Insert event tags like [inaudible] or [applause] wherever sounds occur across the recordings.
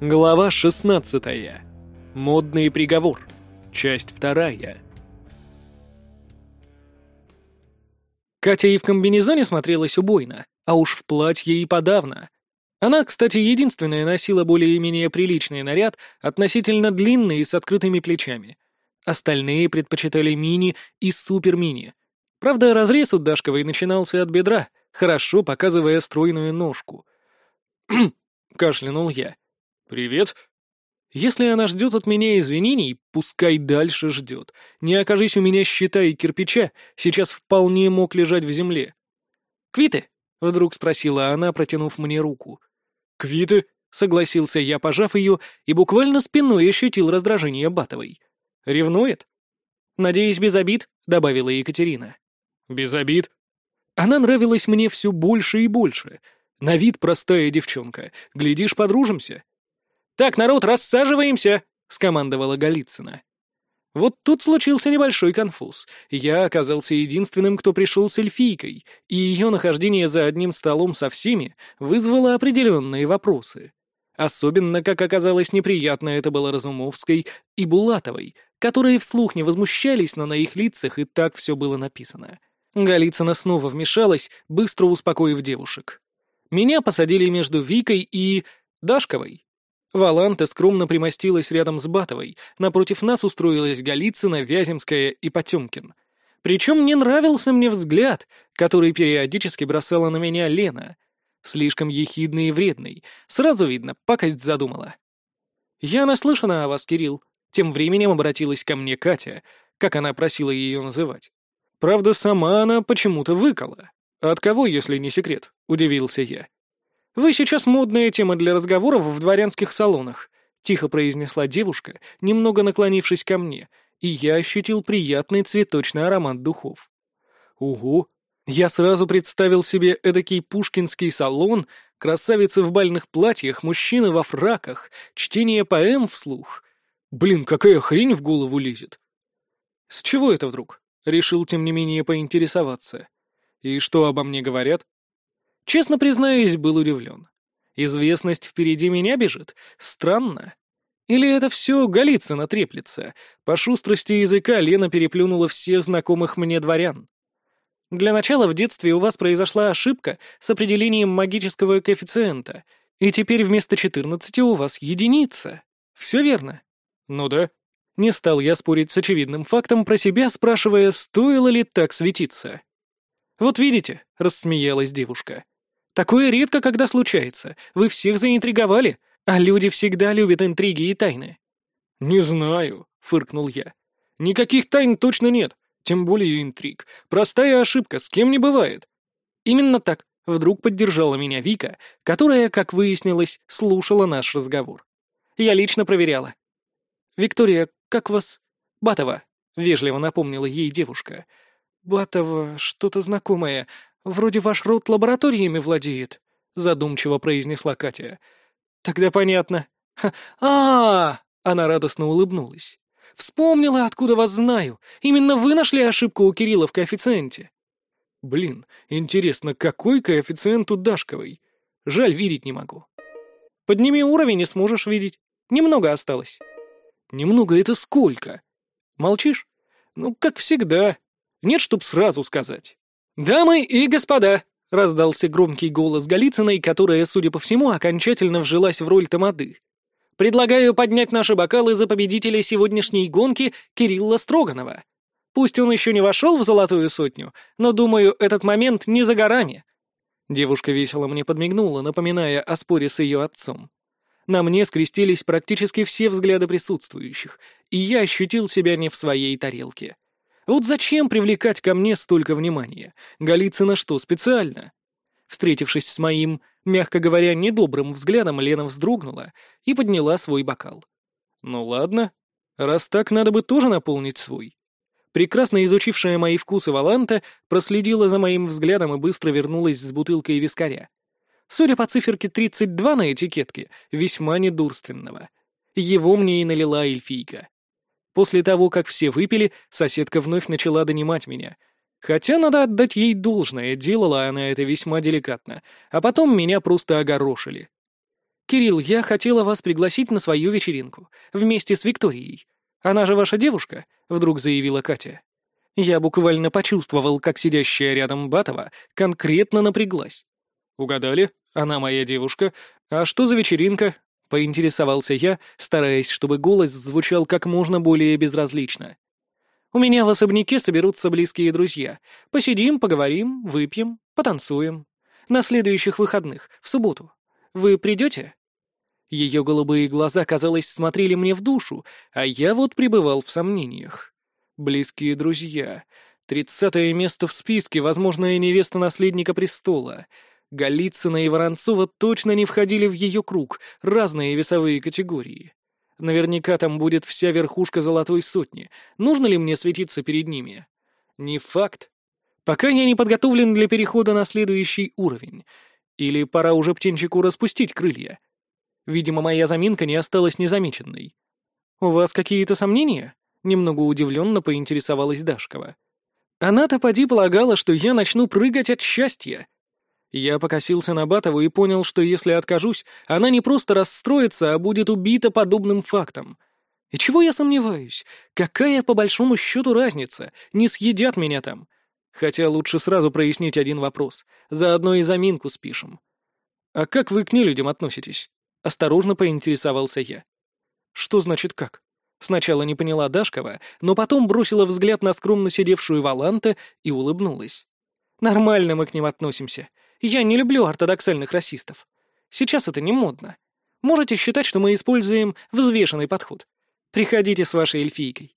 Глава 16. Модный приговор. Часть вторая. Катя и в комбинезоне смотрелась убойно, а уж в платье и подавно. Она, кстати, единственная носила более-менее приличный наряд, относительно длинный и с открытыми плечами. Остальные предпочитали мини и супер-мини. Правда, разрез у Дашковой начинался от бедра, хорошо показывая стройную ножку. [clears throat] кашлянул я. «Привет». Если она ждет от меня извинений, пускай дальше ждет. Не окажись у меня щита и кирпича, сейчас вполне мог лежать в земле. «Квиты?» — вдруг спросила она, протянув мне руку. «Квиты?» — согласился я, пожав ее, и буквально спиной ощутил раздражение Батовой. «Ревнует?» «Надеюсь, без обид», — добавила Екатерина. «Без обид?» Она нравилась мне все больше и больше. На вид простая девчонка. Глядишь, подружимся. «Так, народ, рассаживаемся!» — скомандовала Голицына. Вот тут случился небольшой конфуз. Я оказался единственным, кто пришел с эльфийкой, и ее нахождение за одним столом со всеми вызвало определенные вопросы. Особенно, как оказалось, неприятно это было Разумовской и Булатовой, которые вслух не возмущались, но на их лицах и так все было написано. Голицына снова вмешалась, быстро успокоив девушек. Меня посадили между Викой и... Дашковой. Валанта скромно примостилась рядом с Батовой, напротив нас устроилась Голицына, Вяземская и Потемкин. Причем не нравился мне взгляд, который периодически бросала на меня Лена. Слишком ехидный и вредный. Сразу видно, пакость задумала. «Я наслышана о вас, Кирилл», — тем временем обратилась ко мне Катя, как она просила ее называть. Правда, сама она почему-то выкала. «От кого, если не секрет?» — удивился я. «Вы сейчас модная тема для разговоров в дворянских салонах», — тихо произнесла девушка, немного наклонившись ко мне, и я ощутил приятный цветочный аромат духов. «Угу!» Я сразу представил себе эдакий пушкинский салон, красавицы в бальных платьях, мужчины во фраках, чтение поэм вслух. Блин, какая хрень в голову лезет. С чего это вдруг? Решил, тем не менее, поинтересоваться. И что обо мне говорят? Честно признаюсь, был удивлен. Известность впереди меня бежит? Странно. Или это все Голицына треплется? По шустрости языка Лена переплюнула всех знакомых мне дворян. Для начала в детстве у вас произошла ошибка с определением магического коэффициента, и теперь вместо 14 у вас единица. Все верно? Ну да. Не стал я спорить с очевидным фактом про себя, спрашивая, стоило ли так светиться. «Вот видите», — рассмеялась девушка, Такое редко когда случается. Вы всех заинтриговали, а люди всегда любят интриги и тайны». «Не знаю», — фыркнул я. «Никаких тайн точно нет, тем более интриг. Простая ошибка, с кем не бывает». Именно так вдруг поддержала меня Вика, которая, как выяснилось, слушала наш разговор. Я лично проверяла. «Виктория, как вас...» «Батова», — вежливо напомнила ей девушка. «Батова, что-то знакомое. «Вроде ваш род лабораториями владеет», — задумчиво произнесла Катя. «Тогда понятно. а, -а, Она радостно улыбнулась. «Вспомнила, откуда вас знаю. Именно вы нашли ошибку у Кирилла в коэффициенте». «Блин, интересно, какой коэффициент у Дашковой? Жаль, видеть не могу». «Подними уровень и сможешь видеть. Немного осталось». «Немного — это сколько?» «Молчишь?» «Ну, как всегда. Нет, чтоб сразу сказать». «Дамы и господа!» — раздался громкий голос Голицыной, которая, судя по всему, окончательно вжилась в роль тамады. «Предлагаю поднять наши бокалы за победителя сегодняшней гонки Кирилла Строганова. Пусть он еще не вошел в золотую сотню, но, думаю, этот момент не за горами». Девушка весело мне подмигнула, напоминая о споре с ее отцом. На мне скрестились практически все взгляды присутствующих, и я ощутил себя не в своей тарелке. Вот зачем привлекать ко мне столько внимания? Голицына что, специально? Встретившись с моим, мягко говоря, недобрым взглядом, Лена вздрогнула и подняла свой бокал. Ну ладно, раз так, надо бы тоже наполнить свой. Прекрасно изучившая мои вкусы Валанта проследила за моим взглядом и быстро вернулась с бутылкой вискаря. Судя по циферке 32 на этикетке, весьма недурственного. Его мне и налила эльфийка. После того, как все выпили, соседка вновь начала донимать меня. Хотя надо отдать ей должное, делала она это весьма деликатно, а потом меня просто огорошили. «Кирилл, я хотела вас пригласить на свою вечеринку. Вместе с Викторией. Она же ваша девушка?» — вдруг заявила Катя. Я буквально почувствовал, как сидящая рядом Батова конкретно напряглась. «Угадали? Она моя девушка. А что за вечеринка?» — поинтересовался я, стараясь, чтобы голос звучал как можно более безразлично. «У меня в особняке соберутся близкие друзья. Посидим, поговорим, выпьем, потанцуем. На следующих выходных, в субботу. Вы придете?» Ее голубые глаза, казалось, смотрели мне в душу, а я вот пребывал в сомнениях. Близкие друзья. Тридцатое место в списке, возможная невеста наследника престола. Голицына и Воронцова точно не входили в ее круг, разные весовые категории. Наверняка там будет вся верхушка золотой сотни. Нужно ли мне светиться перед ними? Не факт. Пока я не подготовлен для перехода на следующий уровень. Или пора уже птенчику распустить крылья? Видимо, моя заминка не осталась незамеченной. «У вас какие-то сомнения?» — немного удивленно поинтересовалась Дашкова. «Она-то поди полагала, что я начну прыгать от счастья». Я покосился на Батову и понял, что если откажусь, она не просто расстроится, а будет убита подобным фактом. И чего я сомневаюсь? Какая, по большому счету, разница? Не съедят меня там. Хотя лучше сразу прояснить один вопрос. Заодно и заминку спишем. А как вы к нелюдям относитесь? Осторожно поинтересовался я. Что значит как? Сначала не поняла Дашкова, но потом бросила взгляд на скромно сидевшую Валанта и улыбнулась. «Нормально мы к ним относимся. Я не люблю ортодоксальных расистов. Сейчас это не модно. Можете считать, что мы используем взвешенный подход. Приходите с вашей эльфийкой».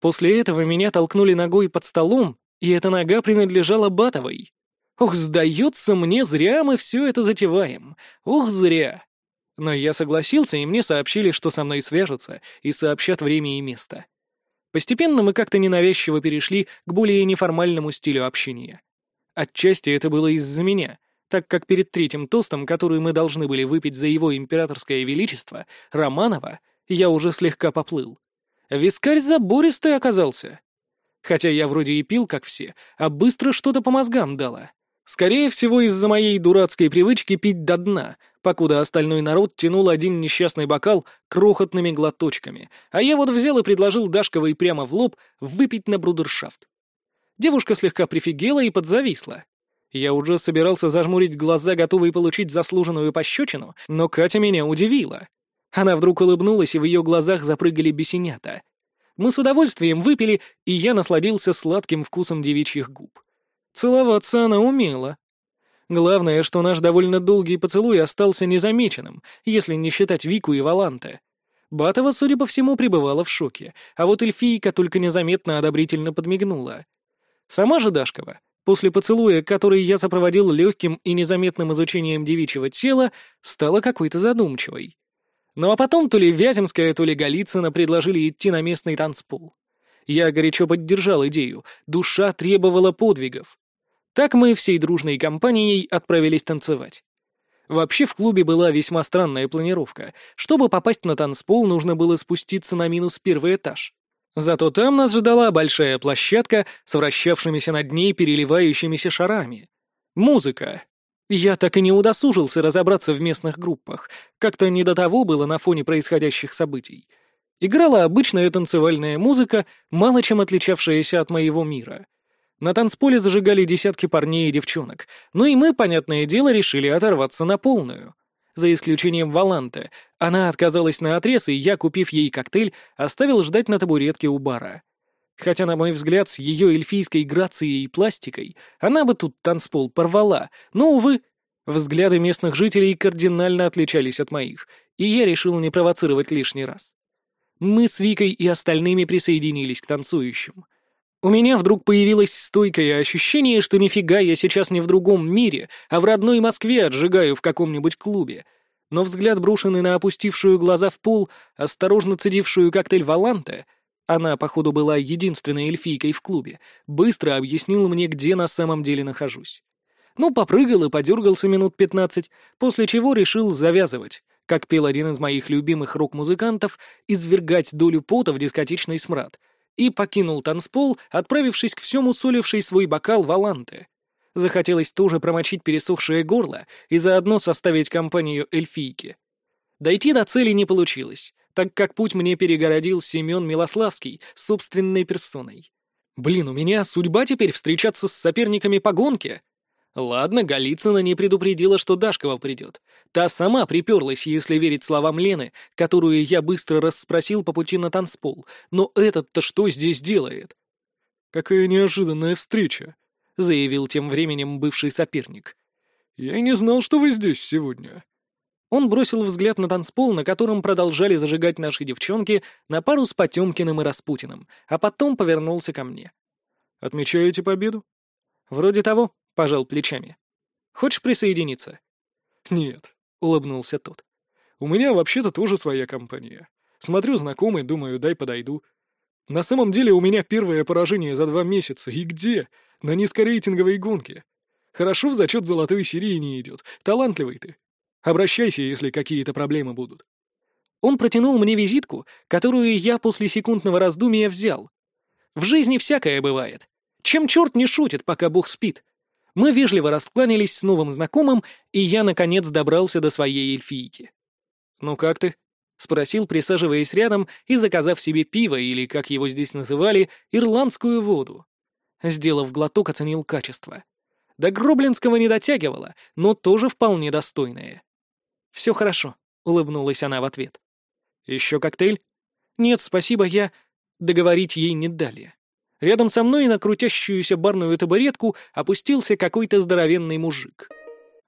После этого меня толкнули ногой под столом, и эта нога принадлежала Батовой. Ох, сдается мне, зря мы все это затеваем. Ох, зря. Но я согласился, и мне сообщили, что со мной свяжутся и сообщат время и место. Постепенно мы как-то ненавязчиво перешли к более неформальному стилю общения. Отчасти это было из-за меня, так как перед третьим тостом, который мы должны были выпить за его императорское величество, Романова, я уже слегка поплыл. Вискарь забористый оказался. Хотя я вроде и пил, как все, а быстро что-то по мозгам дало. Скорее всего, из-за моей дурацкой привычки пить до дна, покуда остальной народ тянул один несчастный бокал крохотными глоточками, а я вот взял и предложил Дашковой прямо в лоб выпить на брудершафт. Девушка слегка прифигела и подзависла. Я уже собирался зажмурить глаза, готовый получить заслуженную пощечину, но Катя меня удивила. Она вдруг улыбнулась, и в ее глазах запрыгали бесенята. Мы с удовольствием выпили, и я насладился сладким вкусом девичьих губ. Целоваться она умела. Главное, что наш довольно долгий поцелуй остался незамеченным, если не считать Вику и Валанте. Батова, судя по всему, пребывала в шоке, а вот эльфийка только незаметно одобрительно подмигнула. Сама же Дашкова, после поцелуя, который я сопроводил легким и незаметным изучением девичьего тела, стала какой-то задумчивой. Ну а потом то ли Вяземская, то ли Голицына предложили идти на местный танцпол. Я горячо поддержал идею, душа требовала подвигов. Так мы всей дружной компанией отправились танцевать. Вообще в клубе была весьма странная планировка. Чтобы попасть на танцпол, нужно было спуститься на минус первый этаж. Зато там нас ждала большая площадка с вращавшимися над ней переливающимися шарами. Музыка. Я так и не удосужился разобраться в местных группах. Как-то не до того было на фоне происходящих событий. Играла обычная танцевальная музыка, мало чем отличавшаяся от моего мира. На танцполе зажигали десятки парней и девчонок, ну и мы, понятное дело, решили оторваться на полную. За исключением Валанты. Она отказалась на отрез, и я, купив ей коктейль, оставил ждать на табуретке у бара. Хотя, на мой взгляд, с ее эльфийской грацией и пластикой она бы тут танцпол порвала, но, увы, взгляды местных жителей кардинально отличались от моих, и я решил не провоцировать лишний раз. Мы с Викой и остальными присоединились к танцующим. У меня вдруг появилось стойкое ощущение, что нифига я сейчас не в другом мире, а в родной Москве отжигаю в каком-нибудь клубе. Но взгляд, брошенный на опустившую глаза в пол, осторожно цедившую коктейль Валанте, она, походу, была единственной эльфийкой в клубе, быстро объяснил мне, где на самом деле нахожусь. Ну, попрыгал и подергался минут пятнадцать, после чего решил завязывать, как пел один из моих любимых рок-музыкантов, извергать долю пота в дискотечный смрад — и покинул танцпол, отправившись к всему соливший свой бокал Валанте. Захотелось тоже промочить пересохшее горло и заодно составить компанию эльфийки. Дойти до цели не получилось, так как путь мне перегородил Семен Милославский собственной персоной. Блин, у меня судьба теперь встречаться с соперниками по гонке. Ладно, Голицына не предупредила, что Дашкова придет. Та сама приперлась, если верить словам Лены, которую я быстро расспросил по пути на танцпол. Но этот-то что здесь делает? «Какая неожиданная встреча», — заявил тем временем бывший соперник. «Я не знал, что вы здесь сегодня». Он бросил взгляд на танцпол, на котором продолжали зажигать наши девчонки на пару с Потемкиным и Распутиным, а потом повернулся ко мне. «Отмечаете победу?» «Вроде того», — пожал плечами. «Хочешь присоединиться?» «Нет», — улыбнулся тот. «У меня вообще-то тоже своя компания. Смотрю знакомый, думаю, дай подойду. На самом деле у меня первое поражение за два месяца. И где? На низкорейтинговой гонке. Хорошо в зачет золотой серии не идет. Талантливый ты. Обращайся, если какие-то проблемы будут». Он протянул мне визитку, которую я после секундного раздумия взял. В жизни всякое бывает. Чем черт не шутит, пока бог спит? Мы вежливо раскланялись с новым знакомым, и я, наконец, добрался до своей эльфийки. «Ну как ты?» — спросил, присаживаясь рядом и заказав себе пиво, или, как его здесь называли, ирландскую воду. Сделав глоток, оценил качество. До Гроблинского не дотягивало, но тоже вполне достойное. «Все хорошо», — улыбнулась она в ответ. «Еще коктейль?» «Нет, спасибо, я...» Договорить ей не дали. Рядом со мной на крутящуюся барную табуретку опустился какой-то здоровенный мужик.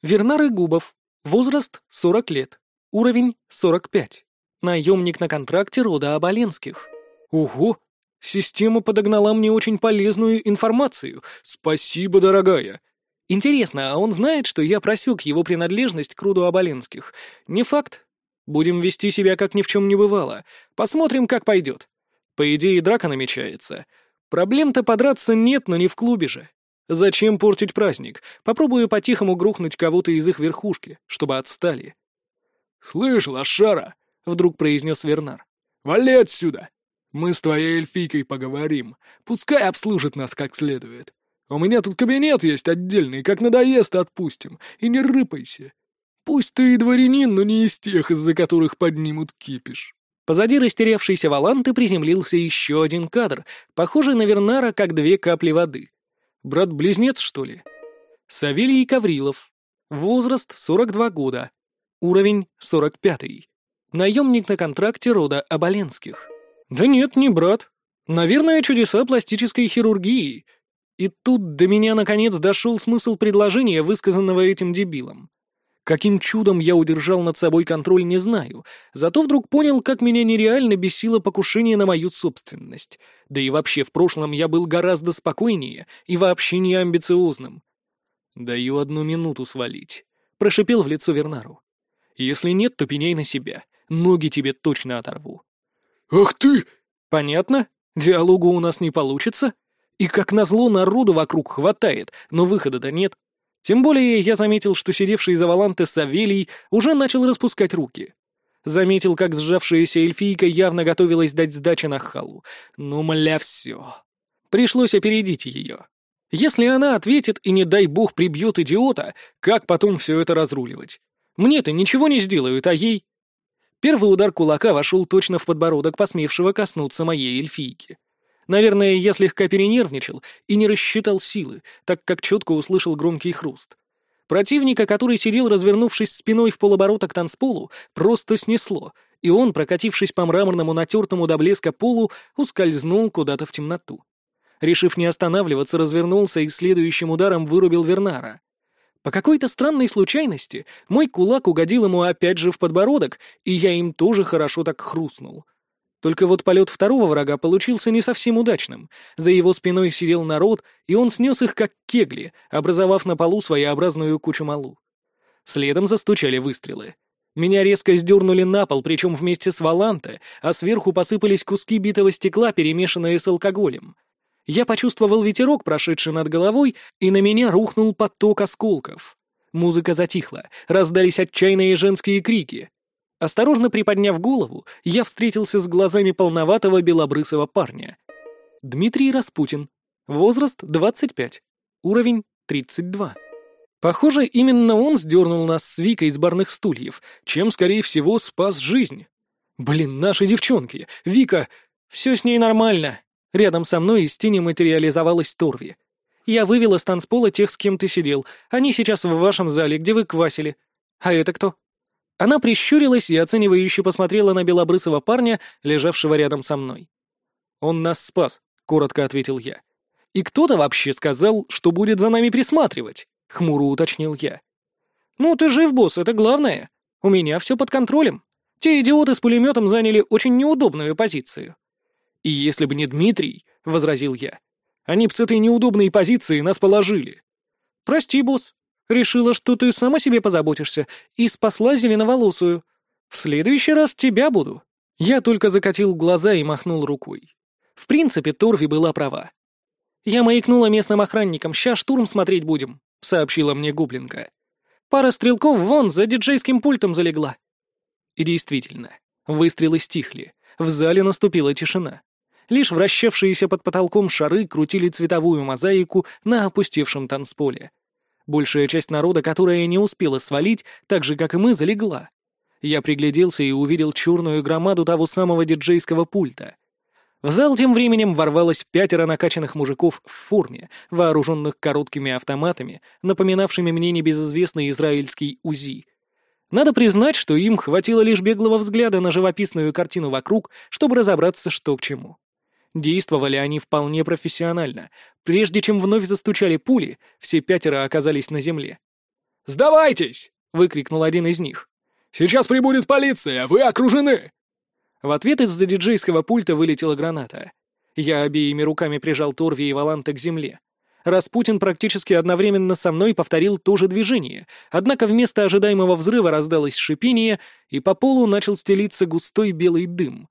Вернар Губов. Возраст — 40 лет. Уровень — 45. Наемник на контракте рода Оболенских. Ого! Система подогнала мне очень полезную информацию. Спасибо, дорогая. Интересно, а он знает, что я просек его принадлежность к роду Оболенских? Не факт. Будем вести себя, как ни в чем не бывало. Посмотрим, как пойдет. По идее, драка намечается. Проблем-то подраться нет, но не в клубе же. Зачем портить праздник? Попробую по-тихому грохнуть кого-то из их верхушки, чтобы отстали. «Слышь, лошара!» — вдруг произнес Вернар. «Вали отсюда! Мы с твоей эльфийкой поговорим. Пускай обслужит нас как следует. У меня тут кабинет есть отдельный, как надоест, отпустим. И не рыпайся. Пусть ты и дворянин, но не из тех, из-за которых поднимут кипиш». Позади растерявшейся Валанты приземлился еще один кадр, похожий на Вернара, как две капли воды. Брат-близнец, что ли? Савелий Каврилов. Возраст 42 года. Уровень 45. Наемник на контракте рода Оболенских. Да нет, не брат. Наверное, чудеса пластической хирургии. И тут до меня наконец дошел смысл предложения, высказанного этим дебилом. Каким чудом я удержал над собой контроль, не знаю, зато вдруг понял, как меня нереально бесило покушение на мою собственность. Да и вообще, в прошлом я был гораздо спокойнее и вообще не амбициозным. «Даю одну минуту свалить», — прошипел в лицо Вернару. «Если нет, то пеняй на себя. Ноги тебе точно оторву». «Ах ты!» «Понятно. Диалогу у нас не получится. И как назло народу вокруг хватает, но выхода-то нет. Тем более я заметил, что сидевший за Валанте Савелий уже начал распускать руки. Заметил, как сжавшаяся эльфийка явно готовилась дать сдачи на халу. Ну, мля, все. Пришлось опередить ее. Если она ответит и, не дай бог, прибьет идиота, как потом все это разруливать? Мне-то ничего не сделают, а ей... Первый удар кулака вошел точно в подбородок посмевшего коснуться моей эльфийки. Наверное, я слегка перенервничал и не рассчитал силы, так как четко услышал громкий хруст. Противника, который сидел, развернувшись спиной в полоборота к танцполу, просто снесло, и он, прокатившись по мраморному натертому до блеска полу, ускользнул куда-то в темноту. Решив не останавливаться, развернулся и следующим ударом вырубил Вернара. По какой-то странной случайности мой кулак угодил ему опять же в подбородок, и я им тоже хорошо так хрустнул. Только вот полет второго врага получился не совсем удачным. За его спиной сидел народ, и он снес их как кегли, образовав на полу своеобразную кучу малу. Следом застучали выстрелы. Меня резко сдернули на пол, причем вместе с Валанте, а сверху посыпались куски битого стекла, перемешанные с алкоголем. Я почувствовал ветерок, прошедший над головой, и на меня рухнул поток осколков. Музыка затихла, раздались отчаянные женские крики. Осторожно приподняв голову, я встретился с глазами полноватого белобрысого парня. Дмитрий Распутин. Возраст 25. Уровень 32. Похоже, именно он сдернул нас с Викой из барных стульев, чем, скорее всего, спас жизнь. Блин, наши девчонки. Вика... Все с ней нормально. Рядом со мной из тени материализовалась Торви. Я вывела с танцпола тех, с кем ты сидел. Они сейчас в вашем зале, где вы квасили. А это кто?» Она прищурилась и оценивающе посмотрела на белобрысого парня, лежавшего рядом со мной. «Он нас спас», — коротко ответил я. «И кто-то вообще сказал, что будет за нами присматривать», — хмуро уточнил я. «Ну, ты жив, босс, это главное. У меня все под контролем. Те идиоты с пулеметом заняли очень неудобную позицию». «И если бы не Дмитрий», — возразил я, — «они б с этой неудобной позиции нас положили». «Прости, босс, Решила, что ты сам о себе позаботишься, и спасла зеленоволосую. В следующий раз тебя буду». Я только закатил глаза и махнул рукой. В принципе, Торви была права. «Я маякнула местным охранникам, ща штурм смотреть будем», — сообщила мне Гублинка. «Пара стрелков вон за диджейским пультом залегла». И действительно, выстрелы стихли, в зале наступила тишина. Лишь вращавшиеся под потолком шары крутили цветовую мозаику на опустевшем танцполе. Большая часть народа, которая не успела свалить, так же, как и мы, залегла. Я пригляделся и увидел черную громаду того самого диджейского пульта. В зал тем временем ворвалось пятеро накачанных мужиков в форме, вооруженных короткими автоматами, напоминавшими мне небезызвестный израильский УЗИ. Надо признать, что им хватило лишь беглого взгляда на живописную картину вокруг, чтобы разобраться, что к чему. Действовали они вполне профессионально. Прежде чем вновь застучали пули, все пятеро оказались на земле. «Сдавайтесь!» — выкрикнул один из них. «Сейчас прибудет полиция! Вы окружены!» В ответ из-за диджейского пульта вылетела граната. Я обеими руками прижал Торви и Валанта к земле. Распутин практически одновременно со мной повторил то же движение, однако вместо ожидаемого взрыва раздалось шипение, и по полу начал стелиться густой белый дым.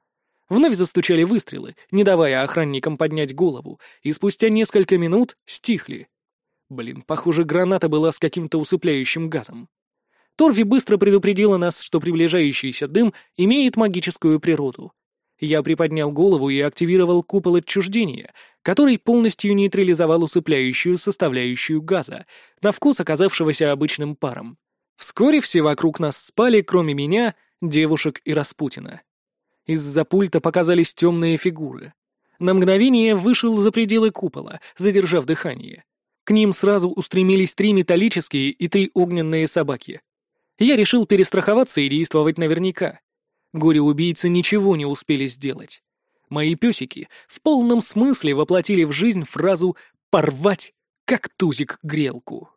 Вновь застучали выстрелы, не давая охранникам поднять голову, и спустя несколько минут стихли. Блин, похоже, граната была с каким-то усыпляющим газом. Торви быстро предупредила нас, что приближающийся дым имеет магическую природу. Я приподнял голову и активировал купол отчуждения, который полностью нейтрализовал усыпляющую составляющую газа, на вкус оказавшегося обычным паром. Вскоре все вокруг нас спали, кроме меня, девушек и Распутина. Из-за пульта показались темные фигуры. На мгновение вышел за пределы купола, задержав дыхание. К ним сразу устремились три металлические и три огненные собаки. Я решил перестраховаться и действовать наверняка. Горе-убийцы ничего не успели сделать. Мои песики в полном смысле воплотили в жизнь фразу «порвать, как тузик грелку».